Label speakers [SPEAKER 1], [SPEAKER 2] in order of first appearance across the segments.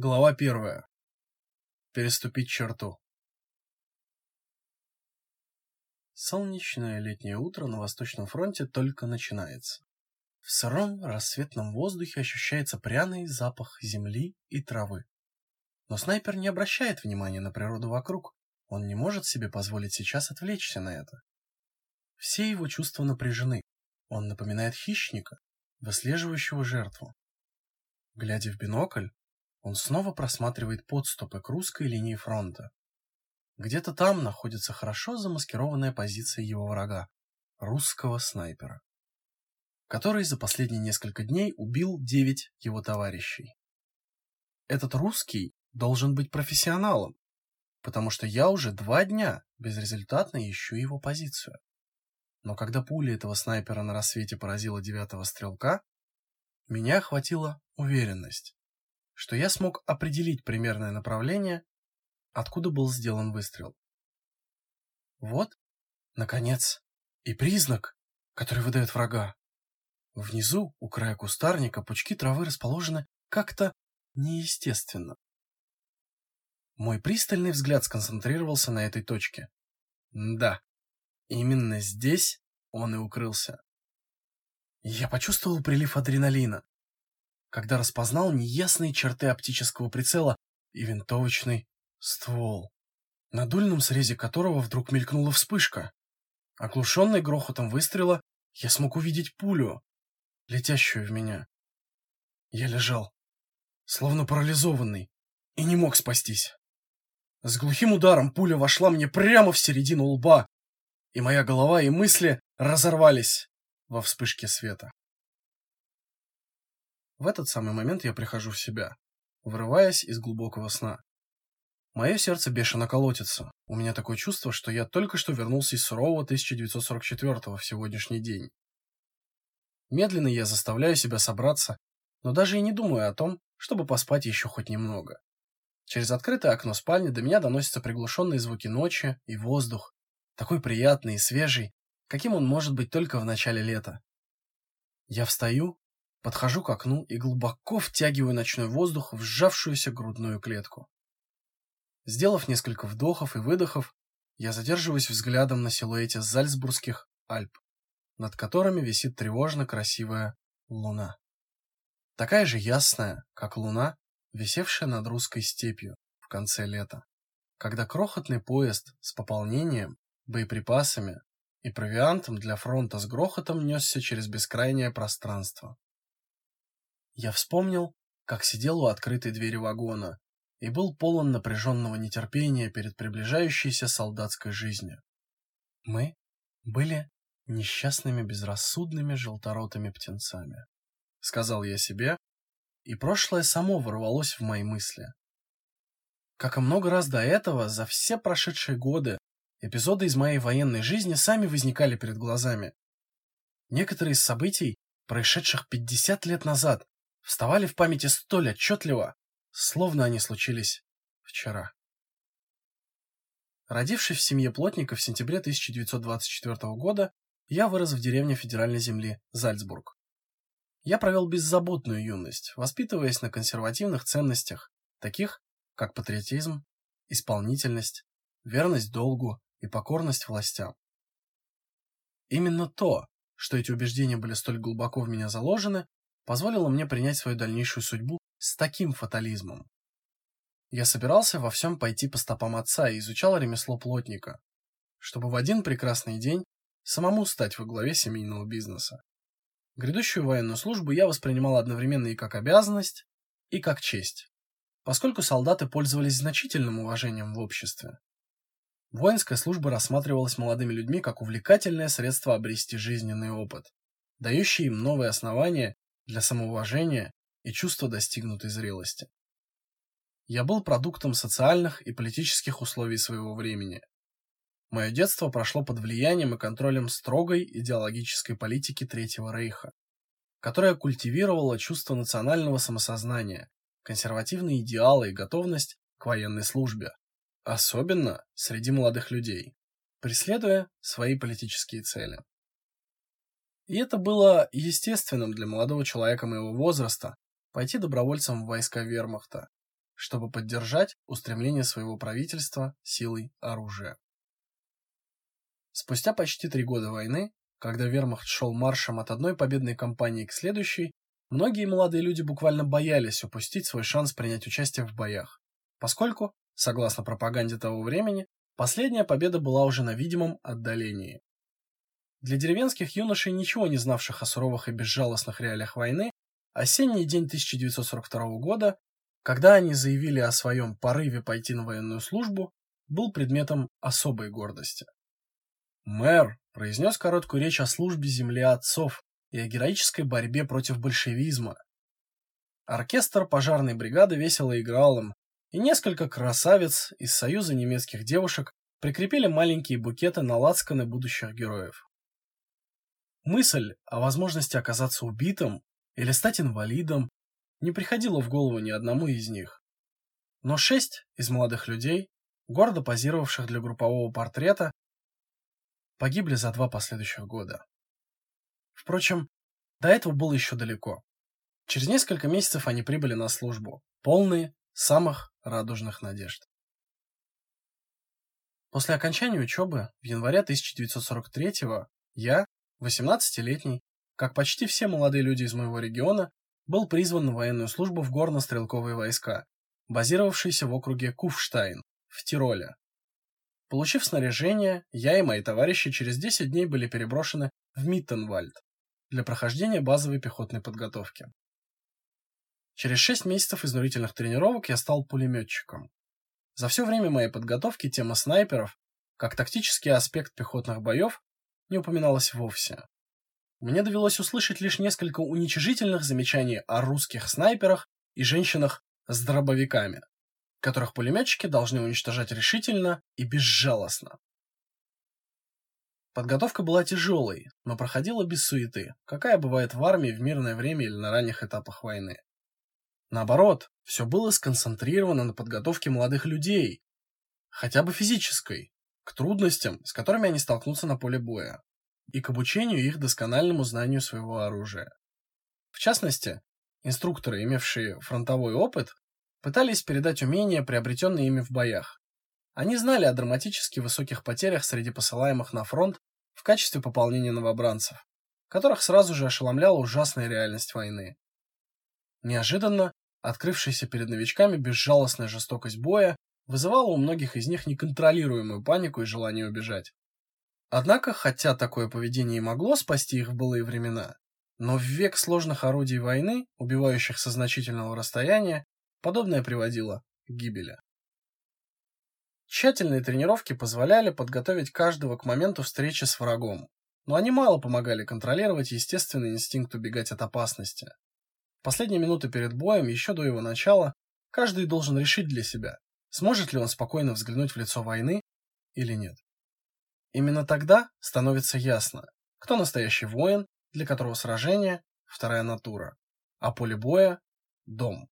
[SPEAKER 1] Глава первая. Переступить черту. Солнечное летнее утро на Восточном фронте только начинается. В сыром рассветном воздухе ощущается пряный запах земли и травы. Но снайпер не обращает внимания на природу вокруг. Он не может себе позволить сейчас отвлечься на это. Все его чувства напряжены. Он напоминает хищника, выслеживающего жертву. Глядя в бинокль, он снова просматривает подступы к русской линии фронта. Где-то там находится хорошо замаскированная позиция его врага, русского снайпера, который за последние несколько дней убил девять его товарищей. Этот русский должен быть профессионалом, потому что я уже два дня безрезультатно ищу его позицию. Но когда пуля этого снайпера на рассвете поразила девятого стрелка, меня охватила уверенность что я смог определить примерное направление, откуда был сделан выстрел. Вот, наконец, и признак, который выдает врага. Внизу, у края кустарника, пучки травы расположены как-то неестественно. Мой пристальный взгляд сконцентрировался на этой точке. Да, именно здесь он и укрылся. Я почувствовал прилив адреналина когда распознал неясные черты оптического прицела и винтовочный ствол, на дульном срезе которого вдруг мелькнула вспышка. Оглушенный грохотом выстрела, я смог увидеть пулю, летящую в меня. Я лежал, словно парализованный, и не мог спастись. С глухим ударом пуля вошла мне прямо в середину лба, и моя голова и мысли разорвались во вспышке света. В этот самый момент я прихожу в себя, вырываясь из глубокого сна. Мое сердце бешено колотится. У меня такое чувство, что я только что вернулся из сурового 1944 в сегодняшний день. Медленно я заставляю себя собраться, но даже и не думаю о том, чтобы поспать еще хоть немного. Через открытое окно спальни до меня доносятся приглушенные звуки ночи и воздух, такой приятный и свежий, каким он может быть только в начале лета. Я встаю Подхожу к окну и глубоко втягиваю ночной воздух в сжавшуюся грудную клетку. Сделав несколько вдохов и выдохов, я задерживаюсь взглядом на силуэте Зальцбургских Альп, над которыми висит тревожно красивая луна. Такая же ясная, как луна, висевшая над русской степью в конце лета, когда крохотный поезд с пополнением, боеприпасами и провиантом для фронта с грохотом несся через бескрайнее пространство. Я вспомнил, как сидел у открытой двери вагона и был полон напряженного нетерпения перед приближающейся солдатской жизнью. Мы были несчастными безрассудными желторотыми птенцами, сказал я себе, и прошлое само ворвалось в мои мысли. Как и много раз до этого, за все прошедшие годы эпизоды из моей военной жизни сами возникали перед глазами. Некоторые из событий, происшедших 50 лет назад, вставали в памяти столь отчетливо, словно они случились вчера. Родившись в семье плотника в сентябре 1924 года, я вырос в деревне федеральной земли Зальцбург. Я провел беззаботную юность, воспитываясь на консервативных ценностях, таких как патриотизм, исполнительность, верность долгу и покорность властям. Именно то, что эти убеждения были столь глубоко в меня заложены, позволило мне принять свою дальнейшую судьбу с таким фатализмом. Я собирался во всем пойти по стопам отца и изучал ремесло плотника, чтобы в один прекрасный день самому стать во главе семейного бизнеса. Грядущую военную службу я воспринимал одновременно и как обязанность, и как честь, поскольку солдаты пользовались значительным уважением в обществе. Воинская служба рассматривалась молодыми людьми как увлекательное средство обрести жизненный опыт, дающий им новые основания для самоуважения и чувства достигнутой зрелости. Я был продуктом социальных и политических условий своего времени. Мое детство прошло под влиянием и контролем строгой идеологической политики Третьего Рейха, которая культивировала чувство национального самосознания, консервативные идеалы и готовность к военной службе, особенно среди молодых людей, преследуя свои политические цели. И это было естественным для молодого человека моего возраста пойти добровольцем в войска Вермахта, чтобы поддержать устремление своего правительства силой оружия. Спустя почти три года войны, когда вермахт шел маршем от одной победной кампании к следующей, многие молодые люди буквально боялись упустить свой шанс принять участие в боях, поскольку, согласно пропаганде того времени, последняя победа была уже на видимом отдалении. Для деревенских юношей, ничего не знавших о суровых и безжалостных реалиях войны, осенний день 1942 года, когда они заявили о своем порыве пойти на военную службу, был предметом особой гордости. Мэр произнес короткую речь о службе земли отцов и о героической борьбе против большевизма. Оркестр пожарной бригады весело играл им, и несколько красавиц из Союза немецких девушек прикрепили маленькие букеты на лацканы будущих героев. Мысль о возможности оказаться убитым или стать инвалидом не приходила в голову ни одному из них. Но шесть из молодых людей, гордо позировавших для группового портрета, погибли за два последующих года. Впрочем, до этого было еще далеко. Через несколько месяцев они прибыли на службу, полные самых радужных надежд. После окончания учебы в январе 1943-го я, 18-летний, как почти все молодые люди из моего региона, был призван на военную службу в горно-стрелковые войска, базировавшиеся в округе Куфштайн в Тироле. Получив снаряжение, я и мои товарищи через 10 дней были переброшены в Миттенвальд для прохождения базовой пехотной подготовки. Через 6 месяцев изнурительных тренировок я стал пулеметчиком. За все время моей подготовки тема снайперов, как тактический аспект пехотных боев, не упоминалось вовсе. Мне довелось услышать лишь несколько уничижительных замечаний о русских снайперах и женщинах с дробовиками, которых пулеметчики должны уничтожать решительно и безжалостно. Подготовка была тяжелой, но проходила без суеты, какая бывает в армии в мирное время или на ранних этапах войны. Наоборот, все было сконцентрировано на подготовке молодых людей, хотя бы физической, к трудностям, с которыми они столкнутся на поле боя, и к обучению их доскональному знанию своего оружия. В частности, инструкторы, имевшие фронтовой опыт, пытались передать умения, приобретенные ими в боях. Они знали о драматически высоких потерях среди посылаемых на фронт в качестве пополнения новобранцев, которых сразу же ошеломляла ужасная реальность войны. Неожиданно открывшаяся перед новичками безжалостная жестокость боя вызывало у многих из них неконтролируемую панику и желание убежать. Однако, хотя такое поведение и могло спасти их в былые времена, но в век сложных орудий войны, убивающих со значительного расстояния, подобное приводило к гибели. Тщательные тренировки позволяли подготовить каждого к моменту встречи с врагом, но они мало помогали контролировать естественный инстинкт убегать от опасности. В последние минуты перед боем, еще до его начала, каждый должен решить для себя, Сможет ли он спокойно взглянуть в лицо войны или нет? Именно тогда становится ясно, кто настоящий воин, для которого сражение вторая натура, а поле боя дом,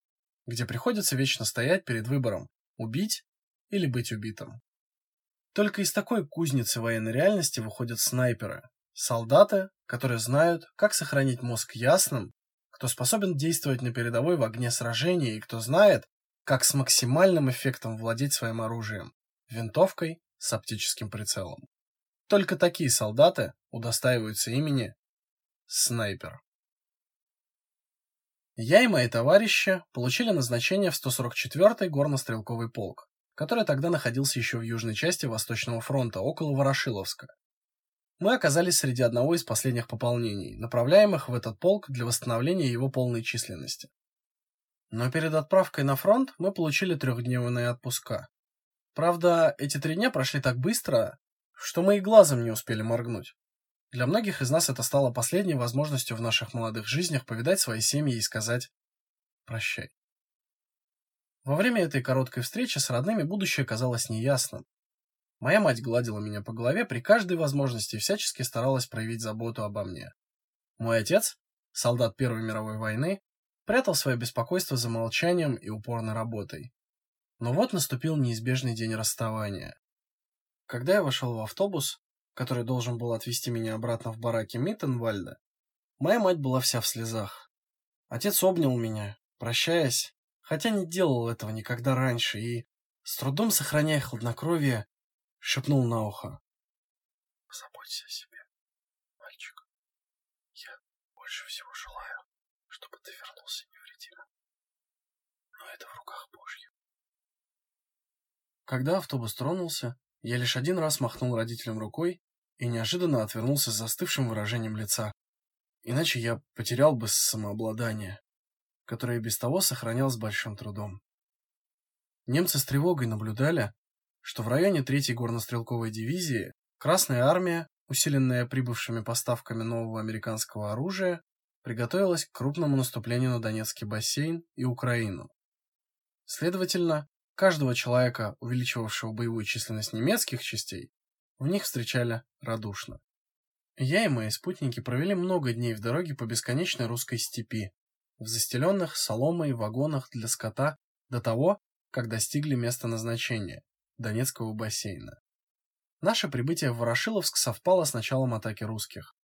[SPEAKER 1] где приходится вечно стоять перед выбором: убить или быть убитым. Только из такой кузницы военной реальности выходят снайперы, солдаты, которые знают, как сохранить мозг ясным, кто способен действовать на передовой в огне сражения и кто знает, как с максимальным эффектом владеть своим оружием, винтовкой с оптическим прицелом. Только такие солдаты удостаиваются имени снайпер. Я и мои товарищи получили назначение в 144-й горно-стрелковый полк, который тогда находился еще в южной части Восточного фронта, около Ворошиловска. Мы оказались среди одного из последних пополнений, направляемых в этот полк для восстановления его полной численности. Но перед отправкой на фронт мы получили трехдневные отпуска. Правда, эти три дня прошли так быстро, что мы и глазом не успели моргнуть. Для многих из нас это стало последней возможностью в наших молодых жизнях повидать свои семьи и сказать «прощай». Во время этой короткой встречи с родными будущее казалось неясным. Моя мать гладила меня по голове при каждой возможности и всячески старалась проявить заботу обо мне. Мой отец, солдат Первой мировой войны, прятал свое беспокойство за молчанием и упорной работой. Но вот наступил неизбежный день расставания. Когда я вошел в автобус, который должен был отвезти меня обратно в бараки Миттенвальда, моя мать была вся в слезах. Отец обнял меня, прощаясь, хотя не делал этого никогда раньше и, с трудом сохраняя хладнокровие, шепнул на ухо.
[SPEAKER 2] «Позаботься о себе, мальчик. Я больше всего желаю, чтобы ты вернулся невредимым. Но это в руках Божьих».
[SPEAKER 1] Когда автобус тронулся, я лишь один раз махнул родителям рукой и неожиданно отвернулся с застывшим выражением лица. Иначе я потерял бы самообладание, которое без того сохранял с большим трудом. Немцы с тревогой наблюдали, что в районе 3-й горнострелковой дивизии Красная армия, усиленная прибывшими поставками нового американского оружия, приготовилась к крупному наступлению на Донецкий бассейн и Украину. Следовательно, каждого человека, увеличивавшего боевую численность немецких частей, в них встречали радушно. Я и мои спутники провели много дней в дороге по бесконечной русской степи, в застеленных соломой вагонах для скота до того, как достигли места назначения Донецкого бассейна. Наше прибытие в Ворошиловск совпало с началом атаки русских.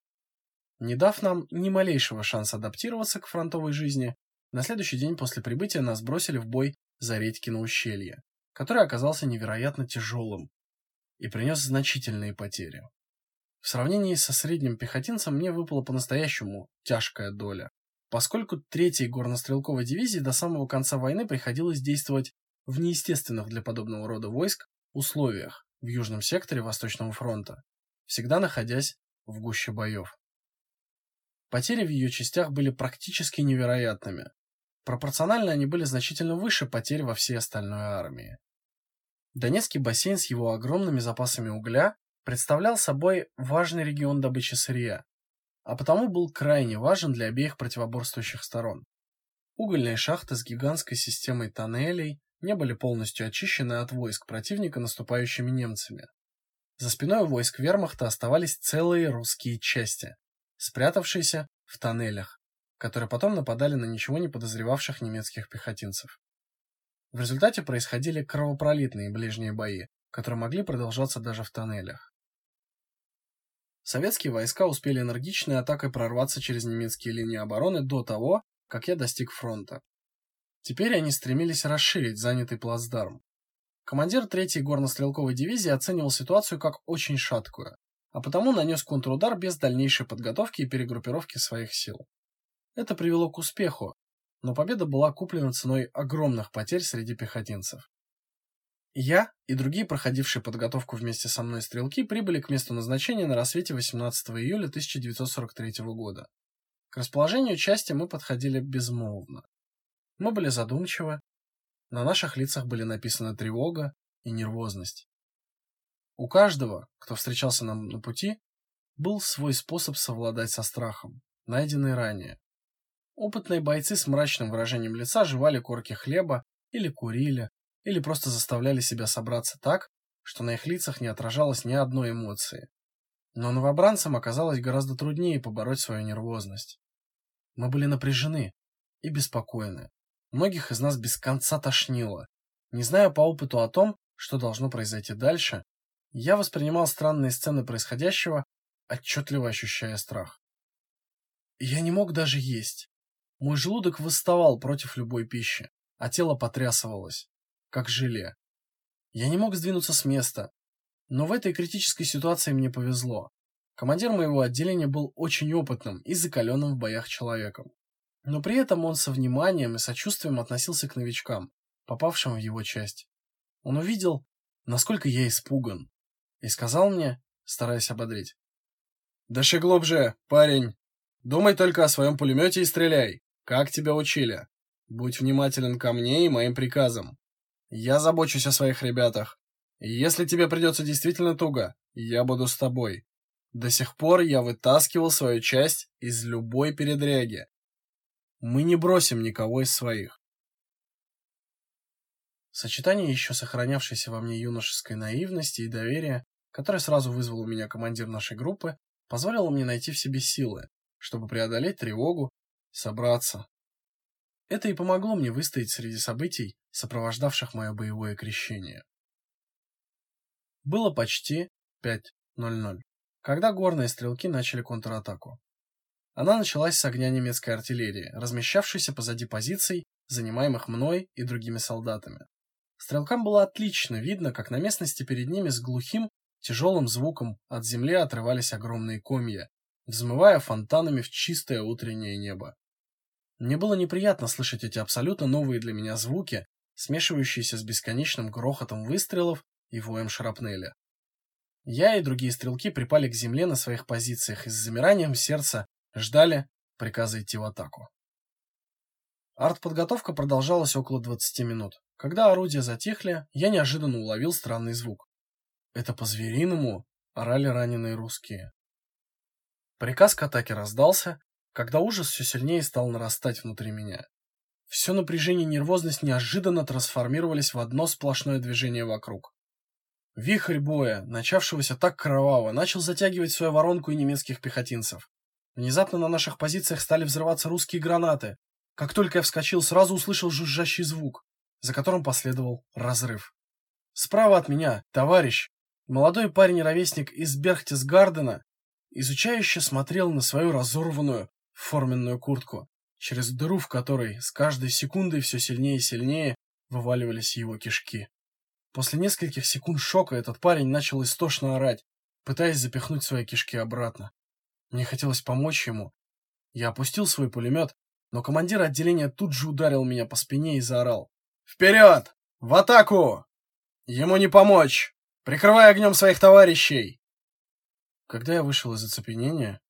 [SPEAKER 1] Не дав нам ни малейшего шанса адаптироваться к фронтовой жизни, на следующий день после прибытия нас бросили в бой за Редькино ущелье, который оказался невероятно тяжелым и принес значительные потери. В сравнении со средним пехотинцем мне выпала по-настоящему тяжкая доля, поскольку третьей горнострелковой дивизии до самого конца войны приходилось действовать в неестественных для подобного рода войск условиях в южном секторе Восточного фронта, всегда находясь в гуще боев. Потери в ее частях были практически невероятными. Пропорционально они были значительно выше потерь во всей остальной армии. Донецкий бассейн с его огромными запасами угля представлял собой важный регион добычи сырья, а потому был крайне важен для обеих противоборствующих сторон. Угольные шахты с гигантской системой тоннелей не были полностью очищены от войск противника наступающими немцами. За спиной войск Вермахта оставались целые русские части, спрятавшиеся в тоннелях, которые потом нападали на ничего не подозревавших немецких пехотинцев. В результате происходили кровопролитные ближние бои, которые могли продолжаться даже в тоннелях. Советские войска успели энергичной атакой прорваться через немецкие линии обороны до того, как я достиг фронта. Теперь они стремились расширить занятый плацдарм. Командир 3-й горнострелковой дивизии оценивал ситуацию как очень шаткую, а потому нанес контрудар без дальнейшей подготовки и перегруппировки своих сил. Это привело к успеху, но победа была куплена ценой огромных потерь среди пехотинцев. Я и другие проходившие подготовку вместе со мной стрелки прибыли к месту назначения на рассвете 18 июля 1943 года. К расположению части мы подходили безмолвно. Мы были задумчивы, на наших лицах были написаны тревога и нервозность. У каждого, кто встречался нам на пути, был свой способ совладать со страхом, найденный ранее. Опытные бойцы с мрачным выражением лица жевали корки хлеба или курили, или просто заставляли себя собраться так, что на их лицах не отражалось ни одной эмоции. Но новобранцам оказалось гораздо труднее побороть свою нервозность. Мы были напряжены и беспокойны. Многих из нас без конца тошнило. Не зная по опыту о том, что должно произойти дальше, я воспринимал странные сцены происходящего, отчетливо ощущая страх. Я не мог даже есть. Мой желудок восставал против любой пищи, а тело потрясывалось, как желе. Я не мог сдвинуться с места, но в этой критической ситуации мне повезло. Командир моего отделения был очень опытным и закаленным в боях человеком. Но при этом он со вниманием и сочувствием относился к новичкам, попавшим в его часть. Он увидел, насколько я испуган, и сказал мне, стараясь ободрить: "Дыши глубже, парень. Думай только о своем пулемете и стреляй, как тебя учили. Будь внимателен ко мне и моим приказам. Я забочусь о своих ребятах. Если тебе придется действительно туго, я буду с тобой. До сих пор я вытаскивал свою часть из любой передряги, мы не бросим никого из своих. Сочетание еще сохранявшейся во мне юношеской наивности и доверия, которое сразу вызвал у меня командир нашей группы, позволило мне найти в себе силы, чтобы преодолеть тревогу, собраться. Это и помогло мне выстоять среди событий, сопровождавших мое боевое крещение. Было почти 5:00, когда горные стрелки начали контратаку. Она началась с огня немецкой артиллерии, размещавшейся позади позиций, занимаемых мной и другими солдатами. Стрелкам было отлично видно, как на местности перед ними с глухим, тяжелым звуком от земли отрывались огромные комья, взмывая фонтанами в чистое утреннее небо. Мне было неприятно слышать эти абсолютно новые для меня звуки, смешивающиеся с бесконечным грохотом выстрелов и воем шрапнели. Я и другие стрелки припали к земле на своих позициях и с замиранием сердца ждали приказа идти в атаку. Артподготовка продолжалась около 20 минут. Когда орудия затихли, я неожиданно уловил странный звук. Это по-звериному орали раненые русские. Приказ к атаке раздался, когда ужас все сильнее стал нарастать внутри меня. Все напряжение и нервозность неожиданно трансформировались в одно сплошное движение вокруг. Вихрь боя, начавшегося так кроваво, начал затягивать свою воронку и немецких пехотинцев. Внезапно на наших позициях стали взрываться русские гранаты. Как только я вскочил, сразу услышал жужжащий звук, за которым последовал разрыв. Справа от меня товарищ, молодой парень-ровесник из Берхтесгардена, изучающе смотрел на свою разорванную форменную куртку, через дыру в которой с каждой секундой все сильнее и сильнее вываливались его кишки. После нескольких секунд шока этот парень начал истошно орать, пытаясь запихнуть свои кишки обратно. Мне хотелось помочь ему. Я опустил свой пулемет, но командир отделения тут же ударил меня по спине и заорал. «Вперед! В атаку! Ему не помочь! Прикрывай огнем своих товарищей!» Когда я вышел из оцепенения,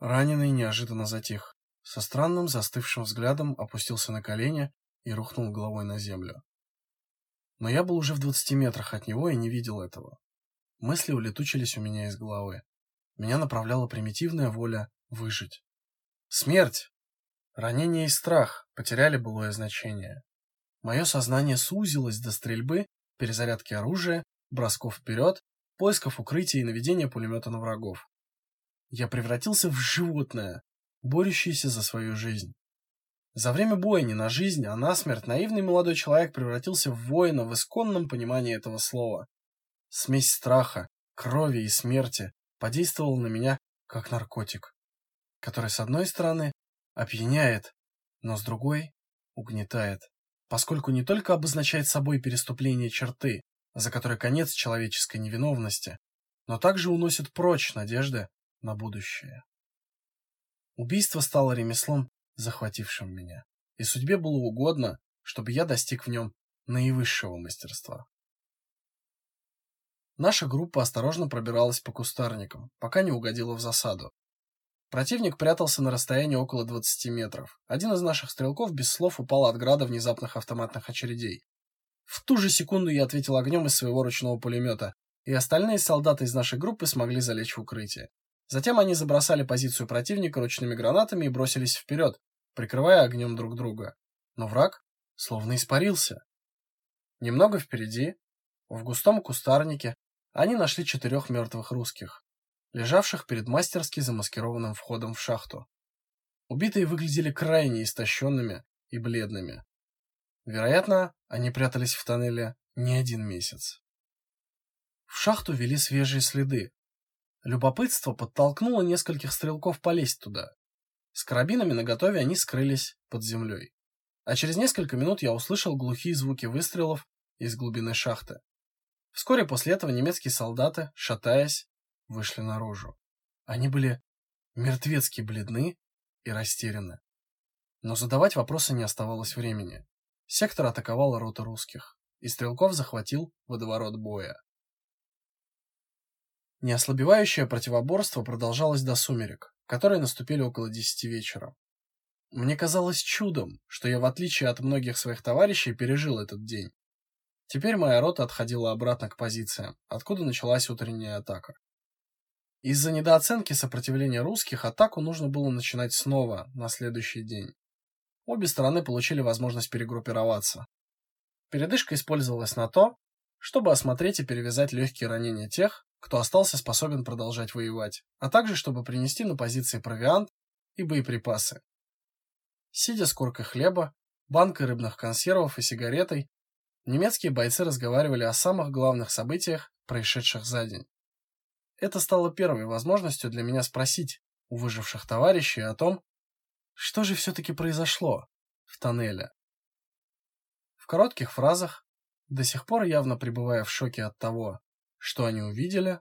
[SPEAKER 1] раненый неожиданно затих. Со странным застывшим взглядом опустился на колени и рухнул головой на землю. Но я был уже в двадцати метрах от него и не видел этого. Мысли улетучились у меня из головы. Меня направляла примитивная воля выжить. Смерть, ранение и страх потеряли былое значение. Мое сознание сузилось до стрельбы, перезарядки оружия, бросков вперед, поисков укрытия и наведения пулемета на врагов. Я превратился в животное, борющееся за свою жизнь. За время боя не на жизнь, а на смерть наивный молодой человек превратился в воина в исконном понимании этого слова. Смесь страха, крови и смерти подействовал на меня как наркотик, который с одной стороны опьяняет, но с другой угнетает, поскольку не только обозначает собой переступление черты, за которой конец человеческой невиновности, но также уносит прочь надежды на будущее. Убийство стало ремеслом, захватившим меня, и судьбе было угодно, чтобы я достиг в нем наивысшего мастерства. Наша группа осторожно пробиралась по кустарникам, пока не угодила в засаду. Противник прятался на расстоянии около 20 метров. Один из наших стрелков без слов упал от града внезапных автоматных очередей. В ту же секунду я ответил огнем из своего ручного пулемета, и остальные солдаты из нашей группы смогли залечь в укрытие. Затем они забросали позицию противника ручными гранатами и бросились вперед, прикрывая огнем друг друга. Но враг словно испарился. Немного впереди, в густом кустарнике, они нашли четырех мертвых русских, лежавших перед мастерски замаскированным входом в шахту. Убитые выглядели крайне истощенными и бледными. Вероятно, они прятались в тоннеле не один месяц. В шахту вели свежие следы. Любопытство подтолкнуло нескольких стрелков полезть туда. С карабинами наготове они скрылись под землей. А через несколько минут я услышал глухие звуки выстрелов из глубины шахты. Вскоре после этого немецкие солдаты, шатаясь, вышли наружу. Они были мертвецки бледны и растеряны. Но задавать вопросы не оставалось времени. Сектор атаковала рота русских, и Стрелков захватил водоворот боя. Неослабевающее противоборство продолжалось до сумерек, которые наступили около десяти вечера. Мне казалось чудом, что я, в отличие от многих своих товарищей, пережил этот день. Теперь моя рота отходила обратно к позициям, откуда началась утренняя атака. Из-за недооценки сопротивления русских атаку нужно было начинать снова на следующий день. Обе стороны получили возможность перегруппироваться. Передышка использовалась на то, чтобы осмотреть и перевязать легкие ранения тех, кто остался способен продолжать воевать, а также чтобы принести на позиции провиант и боеприпасы. Сидя с коркой хлеба, банкой рыбных консервов и сигаретой, Немецкие бойцы разговаривали о самых главных событиях, происшедших за день. Это стало первой возможностью для меня спросить, у выживших товарищей о том, что же все-таки произошло в тоннеле. В коротких фразах, до сих пор явно пребывая в шоке от того, что они увидели,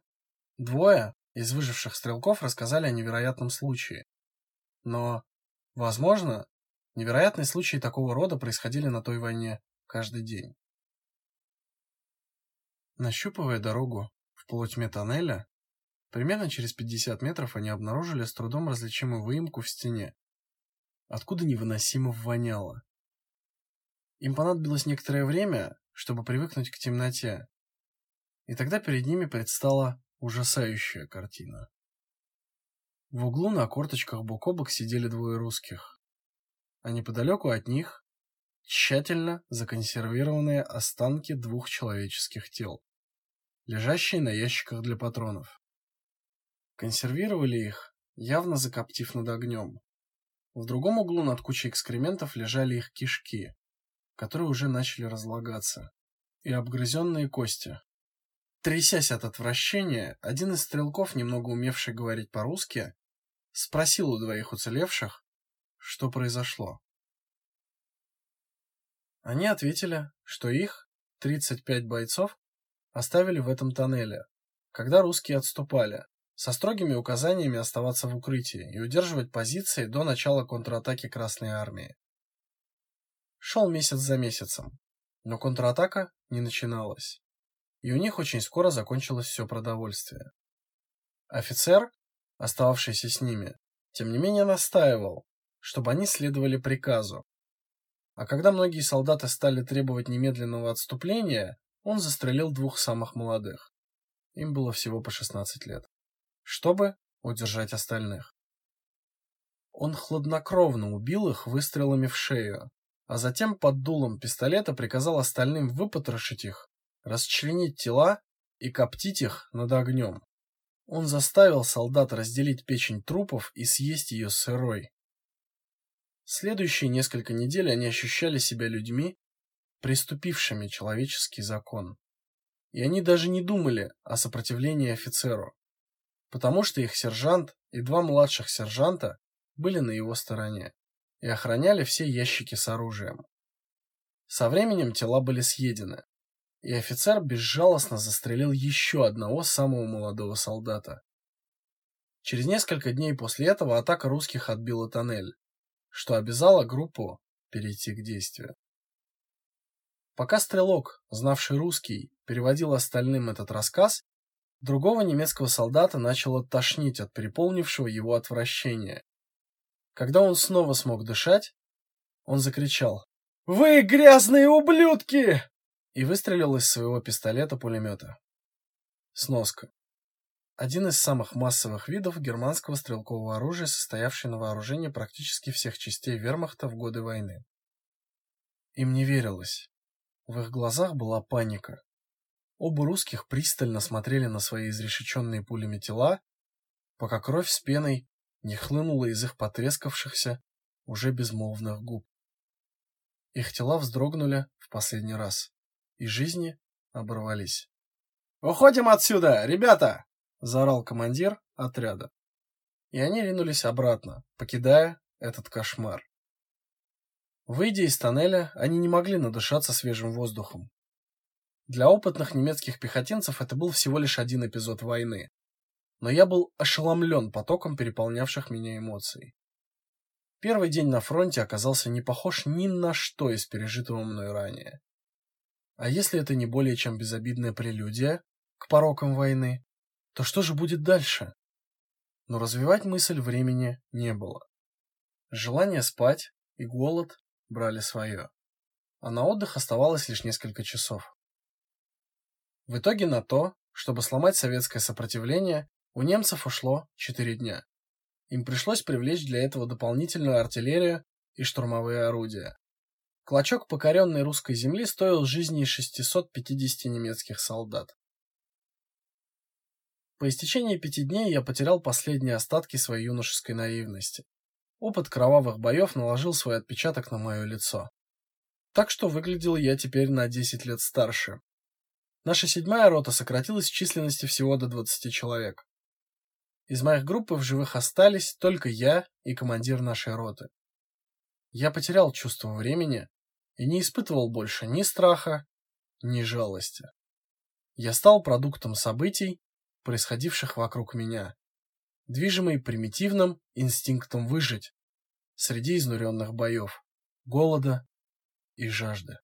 [SPEAKER 1] двое из выживших стрелков рассказали о невероятном случае. Но, возможно, невероятные случаи такого рода происходили на той войне каждый день. Нащупывая дорогу в полутьме тоннеля, примерно через 50 метров они обнаружили с трудом различимую выемку в стене, откуда невыносимо воняло. Им понадобилось некоторое время, чтобы привыкнуть к темноте, и тогда перед ними предстала ужасающая картина. В углу на корточках бок о бок сидели двое русских, а неподалеку от них тщательно законсервированные останки двух человеческих тел, лежащие на ящиках для патронов. Консервировали их, явно закоптив над огнем. В другом углу над кучей экскрементов лежали их кишки, которые уже начали разлагаться, и обгрызенные кости. Трясясь от отвращения, один из стрелков, немного умевший говорить по-русски, спросил у двоих уцелевших, что произошло. Они ответили, что их, 35 бойцов, оставили в этом тоннеле, когда русские отступали, со строгими указаниями оставаться в укрытии и удерживать позиции до начала контратаки Красной армии. Шел месяц за месяцем, но контратака не начиналась и у них очень скоро закончилось все продовольствие. Офицер, остававшийся с ними, тем не менее настаивал, чтобы они следовали приказу. А когда многие солдаты стали требовать немедленного отступления, он застрелил двух самых молодых. Им было всего по 16 лет, чтобы удержать остальных. Он хладнокровно убил их выстрелами в шею, а затем под дулом пистолета приказал остальным выпотрошить их расчленить тела и коптить их над огнем. Он заставил солдат разделить печень трупов и съесть ее сырой. Следующие несколько недель они ощущали себя людьми, приступившими человеческий закон. И они даже не думали о сопротивлении офицеру, потому что их сержант и два младших сержанта были на его стороне и охраняли все ящики с оружием. Со временем тела были съедены, и офицер безжалостно застрелил еще одного самого молодого солдата. Через несколько дней после этого атака русских отбила тоннель, что обязало группу перейти к действию. Пока стрелок, знавший русский, переводил остальным этот рассказ, другого немецкого солдата начало тошнить от переполнившего его отвращения. Когда он снова смог дышать, он закричал: "Вы грязные ублюдки!" И выстрелил из своего пистолета-пулемета. Сноска. Один из самых массовых видов германского стрелкового оружия, состоявший на вооружении практически всех частей вермахта в годы войны. Им не верилось. В их глазах была паника. Оба русских пристально смотрели на свои изрешеченные пулями тела, пока кровь с пеной не хлынула из их потрескавшихся, уже безмолвных губ. Их тела вздрогнули в последний раз и жизни оборвались. «Уходим отсюда, ребята!» — заорал командир отряда. И они ринулись обратно, покидая этот кошмар. Выйдя из тоннеля, они не могли надышаться свежим воздухом. Для опытных немецких пехотинцев это был всего лишь один эпизод войны. Но я был ошеломлен потоком переполнявших меня эмоций. Первый день на фронте оказался не похож ни на что из пережитого мной ранее. А если это не более чем безобидная прелюдия к порокам войны, то что же будет дальше? Но развивать мысль времени не было. Желание спать и голод брали свое, а на отдых оставалось лишь несколько часов. В итоге на то, чтобы сломать советское сопротивление, у немцев ушло 4 дня. Им пришлось привлечь для этого дополнительную артиллерию и штурмовые орудия. Клочок покоренной русской земли стоил жизни 650 немецких солдат. По истечении пяти дней я потерял последние остатки своей юношеской наивности. Опыт кровавых боев наложил свой отпечаток на мое лицо. Так что выглядел я теперь на 10 лет старше. Наша седьмая рота сократилась в численности всего до 20 человек. Из моих группы в живых остались только я и командир нашей роты. Я потерял чувство времени и не испытывал больше ни страха, ни жалости. Я стал продуктом событий, происходивших вокруг меня, движимый примитивным инстинктом выжить среди изнуренных боев, голода и жажды.